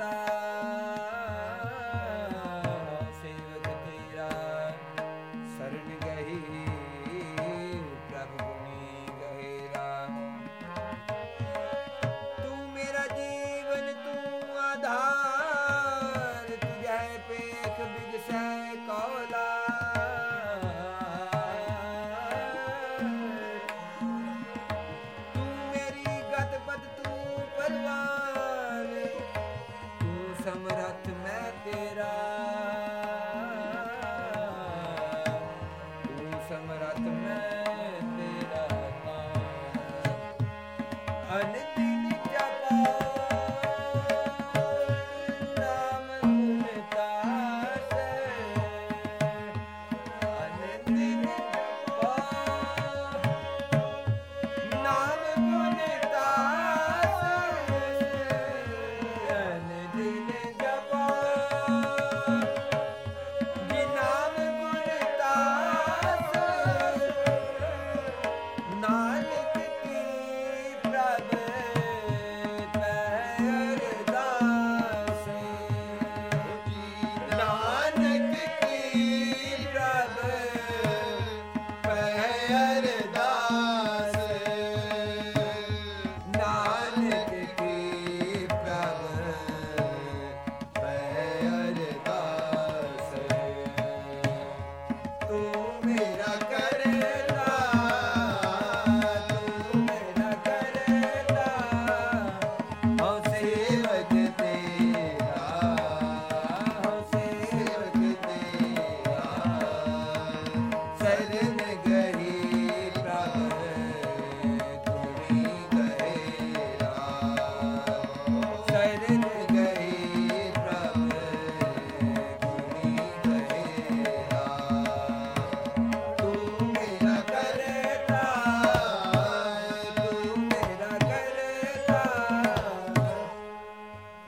Bye.